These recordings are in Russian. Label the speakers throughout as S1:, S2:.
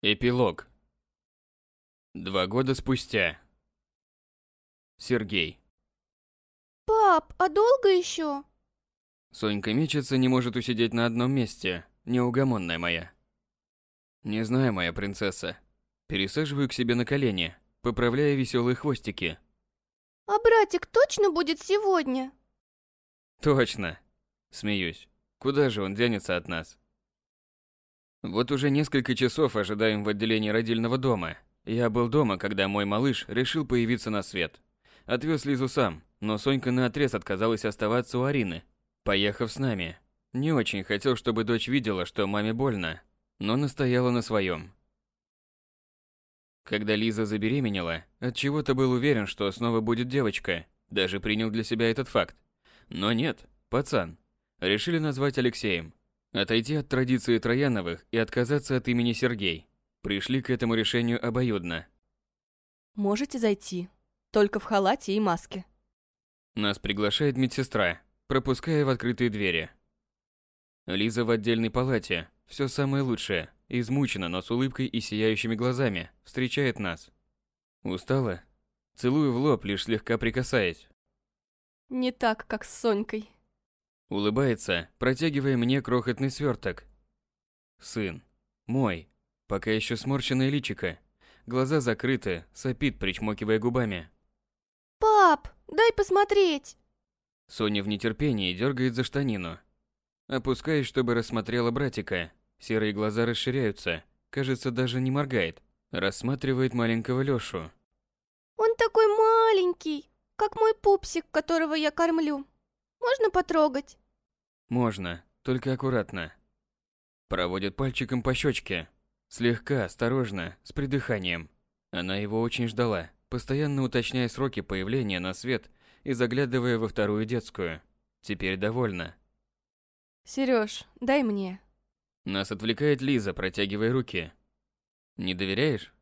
S1: Эпилог. Два года спустя. Сергей.
S2: Пап, а долго еще?
S1: Сонька мечется, не может усидеть на одном месте. Неугомонная моя. Не знаю, моя принцесса. Пересаживаю к себе на колени, поправляя веселые хвостики.
S2: А братик точно будет сегодня?
S1: Точно. Смеюсь. Куда же он денется от нас? Вот уже несколько часов ожидаем в отделении родильного дома. Я был дома, когда мой малыш решил появиться на свет. Отвез Лизу сам, но Сонька наотрез отказалась оставаться у Арины, поехав с нами. Не очень хотел, чтобы дочь видела, что маме больно, но настояла на своем. Когда Лиза забеременела, от чего то был уверен, что снова будет девочка, даже принял для себя этот факт. Но нет, пацан. Решили назвать Алексеем. Отойти от традиции Трояновых и отказаться от имени Сергей. Пришли к этому решению обоюдно.
S3: Можете зайти. Только в халате и маске.
S1: Нас приглашает медсестра, пропуская в открытые двери. Лиза в отдельной палате, все самое лучшее, измучена, но с улыбкой и сияющими глазами, встречает нас. Устала? Целую в лоб, лишь слегка прикасаясь.
S3: Не так, как с Сонькой.
S1: Улыбается, протягивая мне крохотный сверток. Сын. Мой. Пока еще сморщенное личико. Глаза закрыты, сопит, причмокивая губами.
S2: Пап, дай посмотреть.
S1: Соня в нетерпении дергает за штанину. Опускаюсь, чтобы рассмотрела братика. Серые глаза расширяются. Кажется, даже не моргает. Рассматривает маленького Лёшу.
S2: Он такой маленький, как мой пупсик, которого я кормлю. Можно потрогать?
S1: Можно, только аккуратно. Проводит пальчиком по щечке. Слегка, осторожно, с придыханием. Она его очень ждала, постоянно уточняя сроки появления на свет и заглядывая во вторую детскую. Теперь довольна.
S3: Сереж, дай мне.
S1: Нас отвлекает Лиза, протягивая руки. Не доверяешь?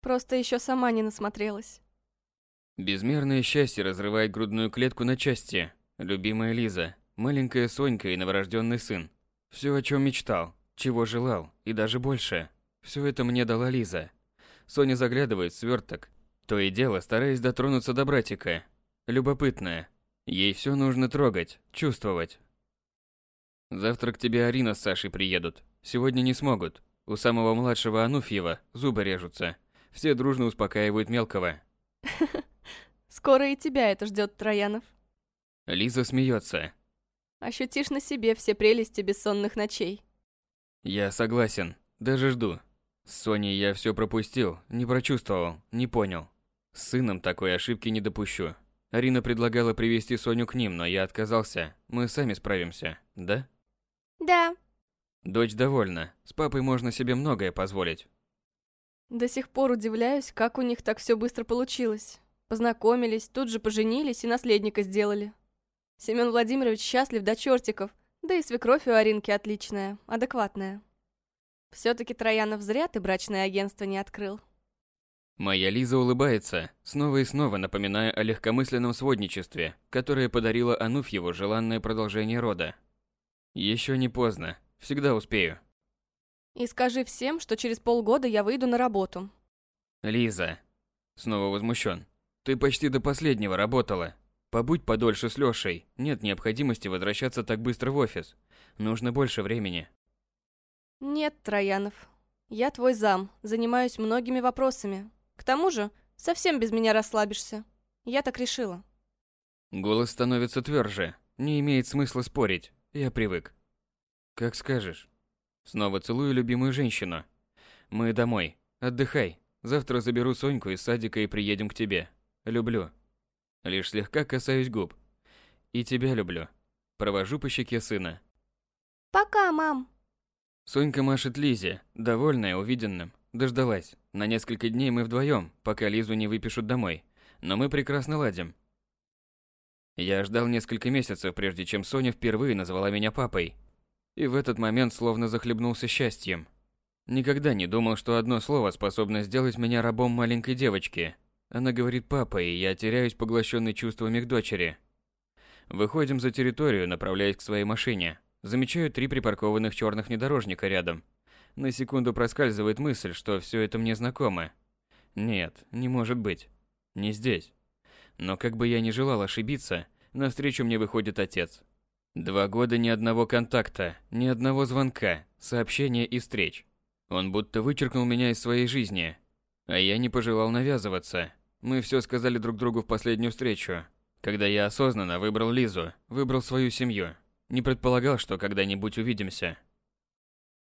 S3: Просто еще сама не насмотрелась.
S1: Безмерное счастье разрывает грудную клетку на части. Любимая Лиза, маленькая Сонька и новорожденный сын. Все, о чем мечтал, чего желал, и даже больше. Все это мне дала Лиза. Соня заглядывает в сверток, то и дело стараясь дотронуться до братика. Любопытная. Ей все нужно трогать, чувствовать. Завтра к тебе Арина с Сашей приедут. Сегодня не смогут. У самого младшего Ануфьева зубы режутся. Все дружно успокаивают мелкого.
S3: Скоро и тебя это ждет, Троянов.
S1: Лиза смеется.
S3: Ощутишь на себе все прелести бессонных ночей.
S1: Я согласен, даже жду. С Соней я все пропустил, не прочувствовал, не понял. С сыном такой ошибки не допущу. Арина предлагала привести Соню к ним, но я отказался. Мы сами справимся, да?
S2: Да.
S1: Дочь довольна. С папой можно себе многое позволить.
S3: До сих пор удивляюсь, как у них так все быстро получилось. Познакомились, тут же поженились и наследника сделали. Семен Владимирович счастлив до чертиков, да и свекровь у Аринки отличная, адекватная. Все-таки Троянов зря ты брачное агентство не открыл.
S1: Моя Лиза улыбается, снова и снова напоминая о легкомысленном сводничестве, которое подарило Ануфьеву желанное продолжение рода. Еще не поздно, всегда успею.
S3: И скажи всем, что через полгода я выйду на работу.
S1: Лиза. Снова возмущен. Ты почти до последнего работала. Побудь подольше с Лешей. Нет необходимости возвращаться так быстро в офис. Нужно больше времени.
S3: Нет, Троянов. Я твой зам, занимаюсь многими вопросами. К тому же, совсем без меня расслабишься. Я так решила.
S1: Голос становится тверже. Не имеет смысла спорить. Я привык. Как скажешь. Снова целую любимую женщину. Мы домой. Отдыхай. Завтра заберу Соньку из садика и приедем к тебе. Люблю. Лишь слегка касаюсь губ. И тебя люблю. Провожу по щеке сына.
S2: Пока, мам.
S1: Сонька машет Лизе, довольная увиденным. Дождалась. На несколько дней мы вдвоем, пока Лизу не выпишут домой. Но мы прекрасно ладим. Я ждал несколько месяцев, прежде чем Соня впервые назвала меня папой. И в этот момент словно захлебнулся счастьем. Никогда не думал, что одно слово способно сделать меня рабом маленькой девочки. Она говорит папа, и я теряюсь поглощенный чувствами к дочери. Выходим за территорию, направляясь к своей машине. Замечаю три припаркованных черных внедорожника рядом. На секунду проскальзывает мысль, что все это мне знакомо. Нет, не может быть. Не здесь. Но как бы я ни желал ошибиться, навстречу мне выходит отец. Два года ни одного контакта, ни одного звонка, сообщения и встреч. Он будто вычеркнул меня из своей жизни. А я не пожелал навязываться. Мы все сказали друг другу в последнюю встречу, когда я осознанно выбрал Лизу, выбрал свою семью. Не предполагал, что когда-нибудь увидимся.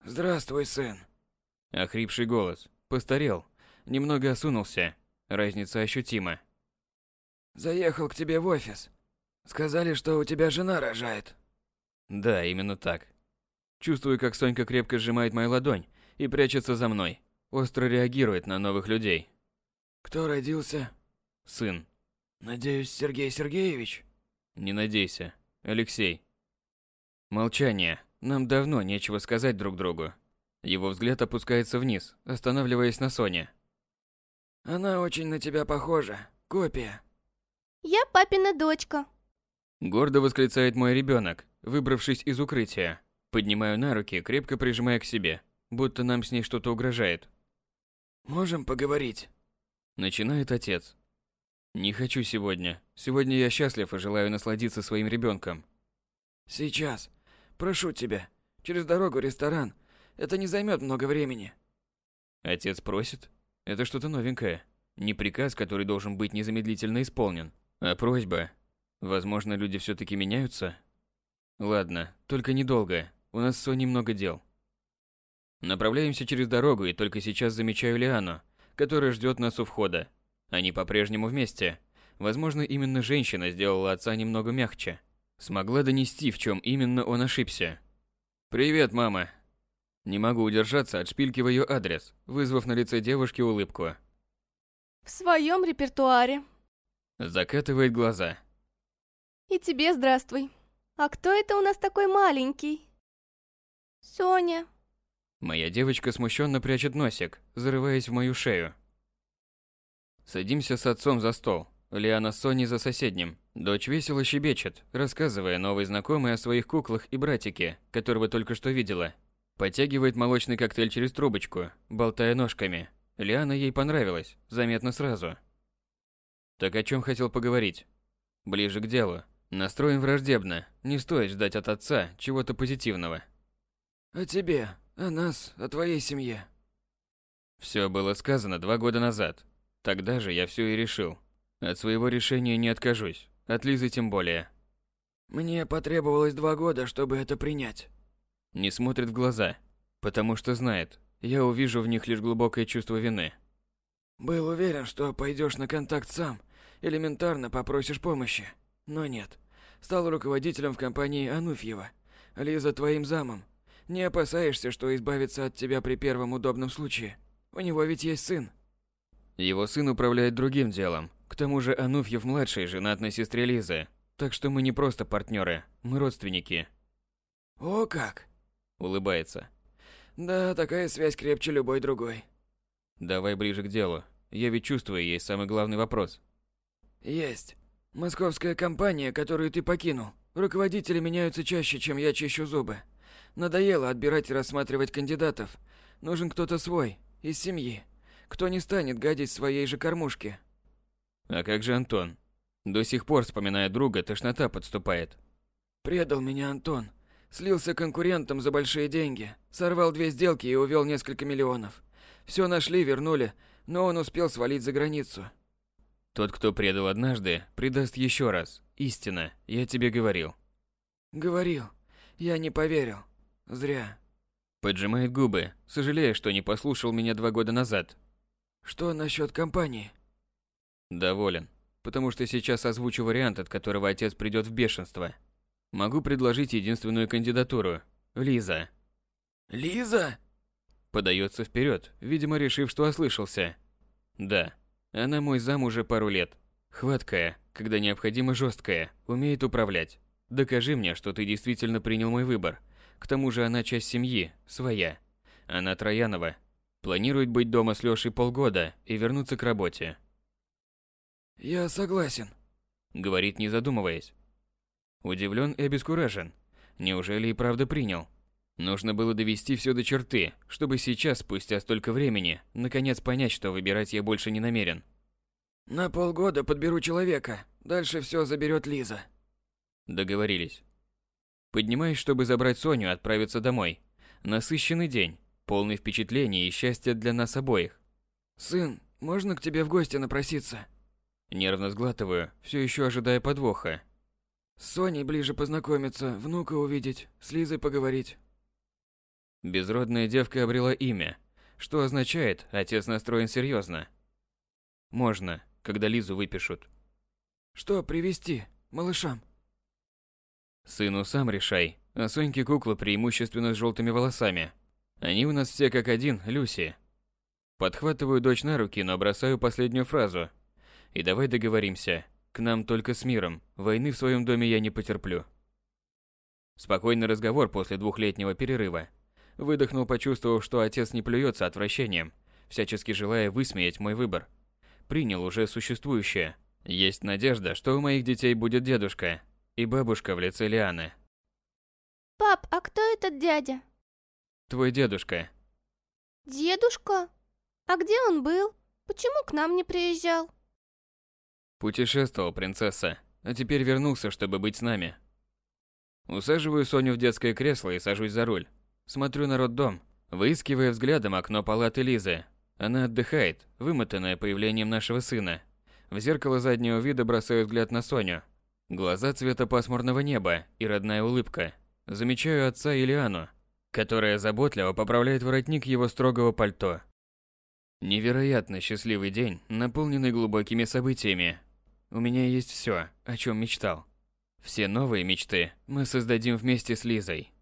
S4: «Здравствуй, сын!»
S1: Охрипший голос. Постарел. Немного осунулся. Разница ощутима.
S4: «Заехал к тебе в офис. Сказали, что у тебя жена рожает».
S1: Да, именно так. Чувствую, как Сонька крепко сжимает мою ладонь и прячется за мной. Остро реагирует на новых людей.
S4: «Кто родился?»
S1: Сын.
S4: «Надеюсь, Сергей Сергеевич?»
S1: Не надейся. Алексей. Молчание. Нам давно нечего сказать друг другу. Его взгляд опускается вниз, останавливаясь на Соне.
S4: «Она очень на тебя похожа. Копия».
S2: Я папина дочка.
S1: Гордо восклицает мой ребенок, выбравшись из укрытия. Поднимаю на руки, крепко прижимая к себе, будто нам с ней что-то угрожает.
S4: «Можем поговорить?»
S1: Начинает отец. Не хочу сегодня. Сегодня я счастлив и желаю насладиться своим ребенком.
S4: «Сейчас. Прошу тебя. Через дорогу ресторан. Это не займет много времени».
S1: Отец просит? Это что-то новенькое. Не приказ, который должен быть незамедлительно исполнен, а просьба. Возможно, люди все-таки меняются? Ладно, только недолго. У нас с Соней много дел. Направляемся через дорогу, и только сейчас замечаю Лиану, которая ждет нас у входа. Они по-прежнему вместе. Возможно, именно женщина сделала отца немного мягче. Смогла донести, в чем именно он ошибся. «Привет, мама!» Не могу удержаться от шпильки в ее адрес, вызвав на лице девушки улыбку.
S3: В своем репертуаре.
S1: Закатывает глаза.
S3: И тебе здравствуй.
S2: А кто это у нас такой маленький? Соня.
S1: Моя девочка смущенно прячет носик, зарываясь в мою шею. Садимся с отцом за стол. Лиана с Соней за соседним. Дочь весело щебечет, рассказывая новой знакомой о своих куклах и братике, которого только что видела. Подтягивает молочный коктейль через трубочку, болтая ножками. Лиана ей понравилась, заметно сразу. Так о чем хотел поговорить? Ближе к делу. Настроен враждебно, не стоит ждать от отца чего-то позитивного.
S4: «О тебе, о нас, о твоей семье».
S1: Все было сказано два года назад. Тогда же я все и решил. От своего решения не откажусь, от Лизы тем более.
S4: «Мне потребовалось два года, чтобы это принять».
S1: Не смотрит в глаза, потому что знает, я увижу в них лишь глубокое чувство вины.
S4: Был уверен, что пойдешь на контакт сам, элементарно попросишь помощи. Но нет. Стал руководителем в компании Ануфьева. Лиза твоим замом. Не опасаешься, что избавиться от тебя при первом удобном случае. У него ведь есть сын.
S1: Его сын управляет другим делом. К тому же Ануфьев-младший женат на сестре Лизы. Так что мы не просто партнеры, мы родственники.
S4: О как!
S1: Улыбается.
S4: Да, такая связь крепче любой другой.
S1: Давай ближе к делу. Я ведь чувствую, есть самый главный вопрос.
S4: Есть. Московская компания, которую ты покинул. Руководители меняются чаще, чем я чищу зубы. Надоело отбирать и рассматривать кандидатов. Нужен кто-то свой, из семьи. Кто не станет гадить своей же кормушке.
S1: А как же Антон? До сих пор, вспоминая друга, тошнота подступает.
S4: Предал меня Антон. Слился конкурентам за большие деньги, сорвал две сделки и увел несколько миллионов. Все нашли, вернули, но он успел свалить за границу.
S1: Тот, кто предал однажды, предаст еще раз. Истина, я тебе говорил.
S4: Говорил. Я не поверил. Зря.
S1: Поджимает губы, сожалея, что не послушал меня два года назад.
S4: Что насчет компании?
S1: Доволен, потому что сейчас озвучу вариант, от которого отец придет в бешенство. Могу предложить единственную кандидатуру. Лиза.
S4: Лиза?
S1: Подается вперед, видимо, решив, что ослышался. Да, она мой зам уже пару лет. Хваткая, когда необходимо жесткая, умеет управлять. Докажи мне, что ты действительно принял мой выбор. К тому же она часть семьи, своя. Она Троянова. Планирует быть дома с Лешей полгода и вернуться к работе.
S4: Я согласен.
S1: Говорит, не задумываясь. Удивлен и обескуражен. Неужели и правда принял? Нужно было довести все до черты, чтобы сейчас, спустя столько времени, наконец понять, что выбирать я больше не намерен.
S4: На полгода подберу человека. Дальше все заберет Лиза.
S1: Договорились. Поднимаюсь, чтобы забрать Соню и отправиться домой. Насыщенный день, полный впечатлений и счастья для нас обоих.
S4: Сын, можно к тебе в гости напроситься?
S1: Нервно сглатываю, все еще ожидая подвоха.
S4: С Соней ближе познакомиться, внука увидеть, с Лизой поговорить.
S1: Безродная девка обрела имя, что означает, отец настроен серьезно. Можно, когда Лизу выпишут.
S4: Что привезти малышам?
S1: Сыну сам решай, а Соньке кукла преимущественно с желтыми волосами. Они у нас все как один, Люси. Подхватываю дочь на руки, но бросаю последнюю фразу. И давай договоримся, к нам только с миром, войны в своем доме я не потерплю. Спокойный разговор после двухлетнего перерыва. Выдохнул, почувствовав, что отец не плюется отвращением, всячески желая высмеять мой выбор. Принял уже существующее. Есть надежда, что у моих детей будет дедушка и бабушка в лице Лианы.
S2: Пап, а кто этот дядя?
S1: Твой дедушка.
S2: Дедушка? А где он был? Почему к нам не приезжал?
S1: Путешествовал, принцесса, а теперь вернулся, чтобы быть с нами. Усаживаю Соню в детское кресло и сажусь за руль. Смотрю на роддом, выискивая взглядом окно палаты Лизы. Она отдыхает, вымотанная появлением нашего сына. В зеркало заднего вида бросаю взгляд на Соню. Глаза цвета пасмурного неба и родная улыбка. Замечаю отца Ильяну, которая заботливо поправляет воротник его строгого пальто. Невероятно счастливый день, наполненный глубокими событиями. У меня есть все, о чем мечтал. Все новые мечты мы создадим вместе с Лизой.